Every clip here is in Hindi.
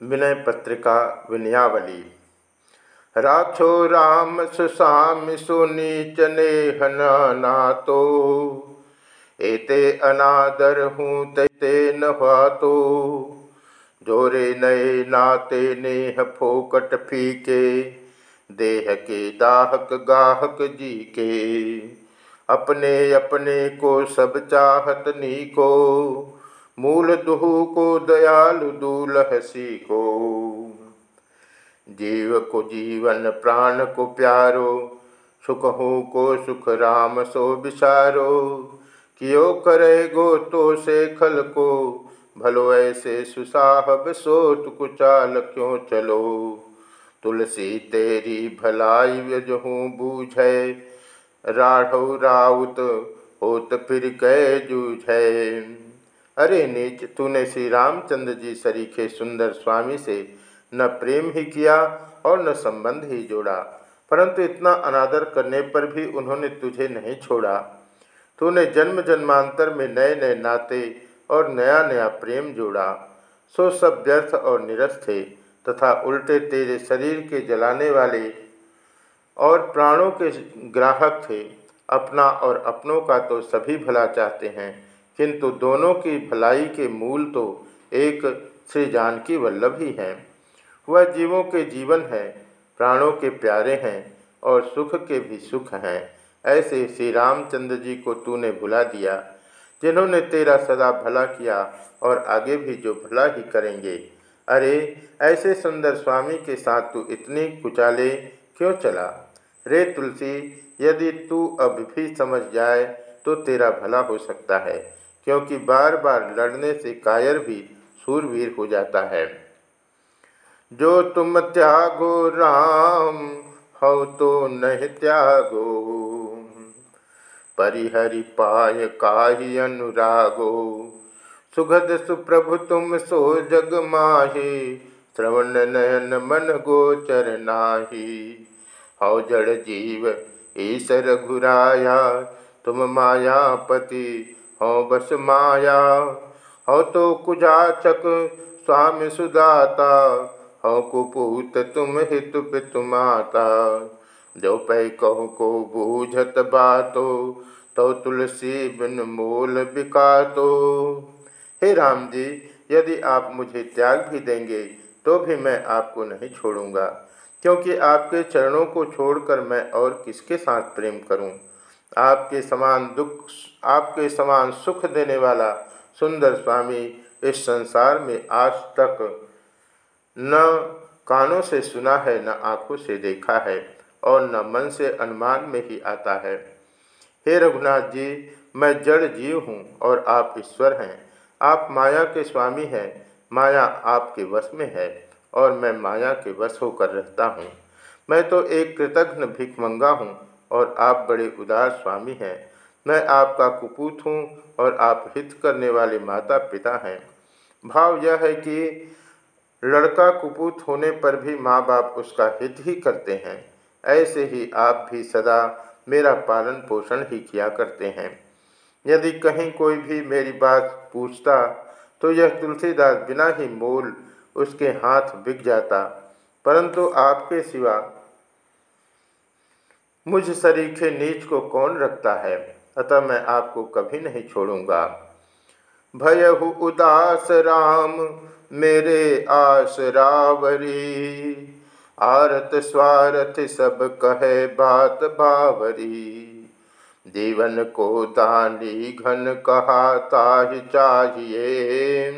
विनय पत्रिका विनयावली। राक्षो राम सुसाम सुनीच नेहना तो एते अनादर हूँ ते न तो जोरे नए नाते नेह फोकट फीके। देह के दाहक गाहक जी के अपने अपने को सब चाहत नी को मूल दुहु को दयालु दूल हसी को जीव को जीवन, प्राण को प्यारो, सुख हो को सुख राम सो विसारो कियो करे गो तो से खल को, भलो ऐसे सुसाहब सोत कुचाल क्यों चलो। तुलसी तेरी भलाई व्यजहूँ बूझ राढ़ राउत होत फिर कै जूझ। अरे नीच, तूने श्री रामचंद्र जी सरीखे सुंदर स्वामी से न प्रेम ही किया और न संबंध ही जोड़ा, परंतु इतना अनादर करने पर भी उन्होंने तुझे नहीं छोड़ा। तूने जन्म जन्मांतर में नए नए नाते और नया नया प्रेम जोड़ा। सो सब व्यर्थ और निरस थे, तथा उल्टे तेरे शरीर के जलाने वाले और प्राणों के ग्राहक थे। अपना और अपनों का तो सभी भला चाहते हैं। किंतु दोनों की भलाई के मूल तो एक श्री जानकी वल्लभ ही हैं। वह जीवों के जीवन है, प्राणों के प्यारे हैं और सुख के भी सुख हैं। ऐसे श्री रामचंद्र जी को तूने भुला दिया, जिन्होंने तेरा सदा भला किया और आगे भी जो भला ही करेंगे। अरे, ऐसे सुंदर स्वामी के साथ तू इतनी कुचाले क्यों चला? रे तुलसी, यदि तू अब भी समझ जाए तो तेरा भला हो सकता है। क्योंकि बार बार लड़ने से कायर भी सूरवीर हो जाता है। जो तुम त्यागो राम हो तो नहीं त्यागो। परिहरि पाय काही अनुरागो। सुगध सुप्रभु तुम सो जग माहे, श्रवण नयन मन गोचर नाही। हौ जड़ जीव ईसर घुराया, तुम मायापति हो बस माया। हो तो कुजाचक स्वामी सुदाता, हो कुपूत तुम हित पितु माता। जो पै कहु को बूझत बातो तो तुलसी बिन मोल बिकातो। हे राम जी यदि आप मुझे त्याग भी देंगे तो भी मैं आपको नहीं छोड़ूँगा, क्योंकि आपके चरणों को छोड़कर मैं और किसके साथ प्रेम करूँ? आपके समान दुख, आपके समान सुख देने वाला सुंदर स्वामी इस संसार में आज तक न कानों से सुना है, न आँखों से देखा है और न मन से अनुमान में ही आता है। हे रघुनाथ जी, मैं जड़ जीव हूँ और आप ईश्वर हैं। आप माया के स्वामी हैं, माया आपके वश में है और मैं माया के वश होकर रहता हूँ। मैं तो एक कृतघ्न भिकमंगा हूँ और आप बड़े उदार स्वामी हैं। मैं आपका कुपूत हूँ और आप हित करने वाले माता पिता हैं। भाव यह है कि लड़का कुपूत होने पर भी माँ बाप उसका हित ही करते हैं। ऐसे ही आप भी सदा मेरा पालन पोषण ही किया करते हैं। यदि कहीं कोई भी मेरी बात पूछता तो यह तुलसीदास बिना ही मोल उसके हाथ बिक जाता। परंतु आपके सिवा मुझ सरीखे नीच को कौन रखता है? अतः मैं आपको कभी नहीं छोड़ूँगा। भयहु उदास राम, मेरे आस रावरी। आरत स्वारथ सब कहे बात बावरी। जीवन को दानी घन कहा ताहि चाहिए।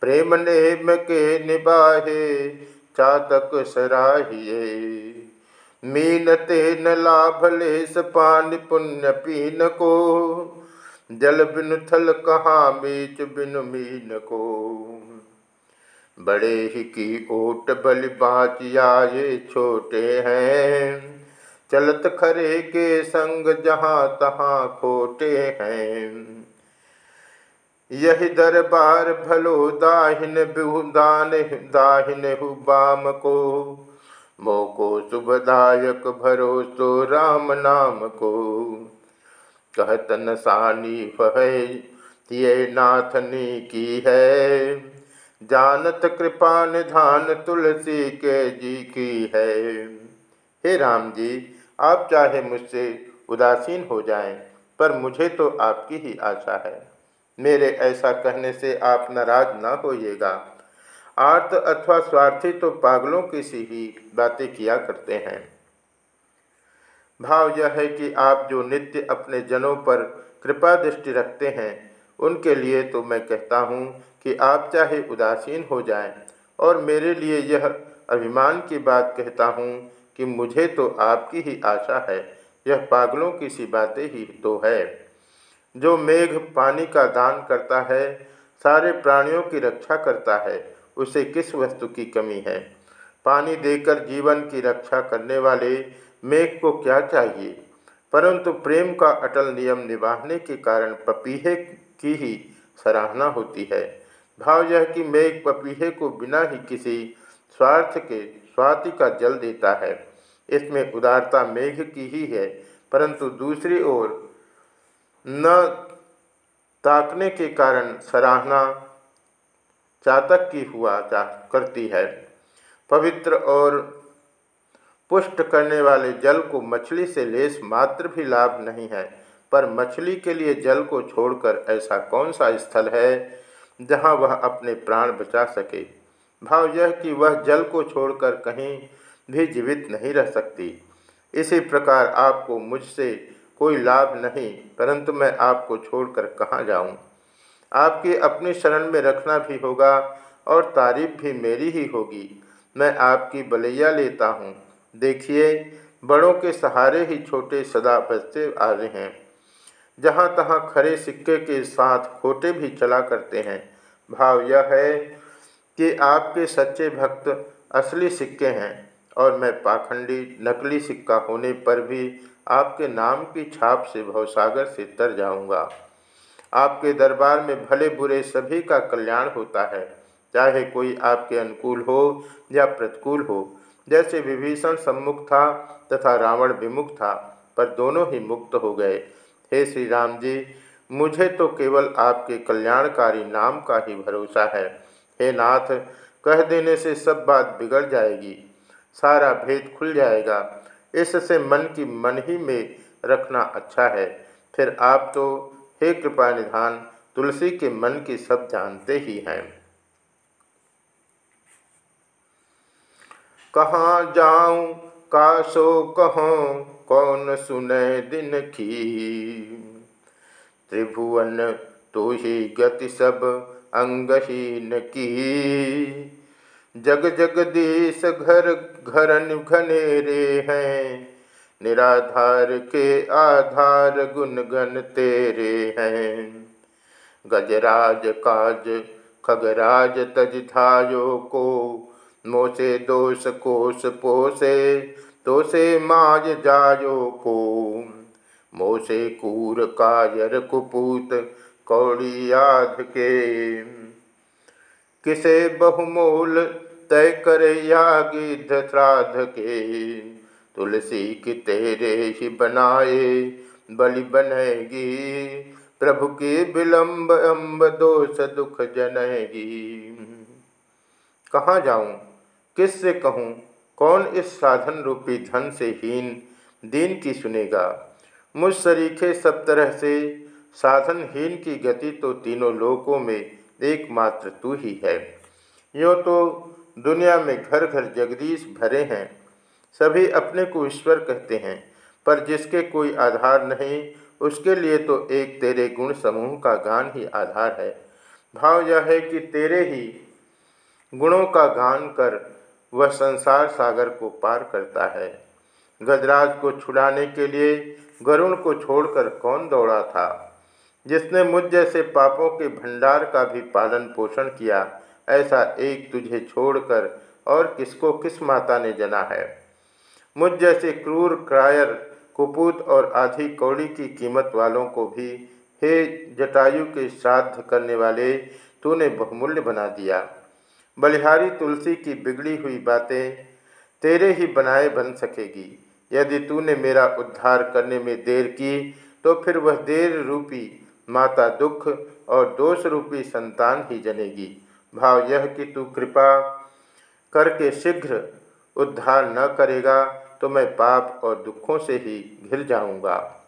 प्रेम नेम के निबाहे चातक सराहिए। मीन तेन लाभ लेस पान पुण्य पीन को। जल बिन थल कहाँ बीच बिन मीन को। बड़े ही की ओट बल बाँच ये छोटे हैं। चलत खरे के संग जहाँ तहाँ खोटे हैं। यही दरबार भलो दाहिन दान दाहिन हु बाम को। मोको शुभदायक भरोसो राम नाम को। कहत नसानी फहे ये नाथनी की है। जानत कृपा निधान तुलसी के जी की है। हे राम जी आप चाहे मुझसे उदासीन हो जाएँ, पर मुझे तो आपकी ही आशा है। मेरे ऐसा कहने से आप नाराज़ ना होइएगा। आर्त अथवा स्वार्थी तो पागलों की सी ही बातें किया करते हैं। भाव यह है कि आप जो नित्य अपने जनों पर कृपा दृष्टि रखते हैं, उनके लिए तो मैं कहता हूँ कि आप चाहे उदासीन हो जाएँ, और मेरे लिए यह अभिमान की बात कहता हूँ कि मुझे तो आपकी ही आशा है, यह पागलों की सी बातें ही तो है। जो मेघ पानी का दान करता है, सारे प्राणियों की रक्षा करता है उसे किस वस्तु की कमी है? पानी देकर जीवन की रक्षा करने वाले मेघ को क्या चाहिए? परंतु प्रेम का अटल नियम निभाने के कारण पपीहे की ही सराहना होती है। भाव यह कि मेघ पपीहे को बिना ही किसी स्वार्थ के स्वाति का जल देता है। इसमें उदारता मेघ की ही है, परंतु दूसरी ओर न ताकने के कारण सराहना चातक की हुआ जा करती है। पवित्र और पुष्ट करने वाले जल को मछली से लेस मात्र भी लाभ नहीं है, पर मछली के लिए जल को छोड़कर ऐसा कौन सा स्थल है जहाँ वह अपने प्राण बचा सके? भाव यह कि वह जल को छोड़कर कहीं भी जीवित नहीं रह सकती। इसी प्रकार आपको मुझसे कोई लाभ नहीं, परंतु मैं आपको छोड़कर कहाँ जाऊँ? आपकी अपनी शरण में रखना भी होगा और तारीफ़ भी मेरी ही होगी। मैं आपकी बलैया लेता हूँ। देखिए, बड़ों के सहारे ही छोटे सदा बचते आ रहे हैं। जहाँ तहाँ खरे सिक्के के साथ खोटे भी चला करते हैं। भाव यह है कि आपके सच्चे भक्त असली सिक्के हैं और मैं पाखंडी, नकली सिक्का होने पर भी आपके नाम की छाप से भवसागर से तर जाऊँगा। आपके दरबार में भले बुरे सभी का कल्याण होता है। चाहे कोई आपके अनुकूल हो या प्रतिकूल हो, जैसे विभीषण सम्मुख था तथा रावण विमुख था, पर दोनों ही मुक्त हो गए। हे श्री राम जी, मुझे तो केवल आपके कल्याणकारी नाम का ही भरोसा है। हे नाथ, कह देने से सब बात बिगड़ जाएगी, सारा भेद खुल जाएगा। इससे मन की मन ही में रखना अच्छा है। फिर आप तो हे कृपा निधान, तुलसी के मन की सब जानते ही हैं। कहाँ जाऊँ का सो कहो, कौन सुने दिन की? त्रिभुवन तो ही गति सब अंगहीन की। जग जगदीश घर घर घनेरे हैं। निराधार के आधार गुण गण तेरे हैं। गजराज काज, खगराज तज धायो को, मोसे दोष कोष पोसे, तोसे माज जायो को। मोसे कूर कायर कुपूत, कौड़ी याद के। किसे बहुमूल तय कर यागिध श्राद्ध के? तुलसी की तेरे ही बनाए बलि बनेगी। प्रभु की विलंब अम्ब दोष दुख जनेगी। कहाँ जाऊँ? किससे कहूँ? कौन इस साधन रूपी धन से हीन दीन की सुनेगा? मुझ सरीखे सब तरह से साधनहीन की गति तो तीनों लोकों में एकमात्र तू ही है। यो तो दुनिया में घर घर जगदीश भरे हैं। सभी अपने को ईश्वर कहते हैं, पर जिसके कोई आधार नहीं, उसके लिए तो एक तेरे गुण समूह का गान ही आधार है। भाव यह है कि तेरे ही गुणों का गान कर वह संसार सागर को पार करता है। गजराज को छुड़ाने के लिए गरुण को छोड़कर कौन दौड़ा था? जिसने मुझ जैसे पापों के भंडार का भी पालन पोषण किया, ऐसा एक तुझे छोड़कर और किसको किस माता ने जना है? मुझ जैसे क्रूर क्रायर, कुपूत और आधी कौड़ी की कीमत वालों को भी, हे जटायु के श्राद्ध करने वाले, तूने बहुमूल्य बना दिया। बलिहारी तुलसी की बिगड़ी हुई बातें, तेरे ही बनाए बन सकेगी। यदि तूने मेरा उद्धार करने में देर की तो फिर वह देर रूपी माता दुख और दोष रूपी संतान ही जनेगी। भाव यह कि तू कृपा करके शीघ्र उद्धार न करेगा तो मैं पाप और दुखों से ही घिर जाऊँगा।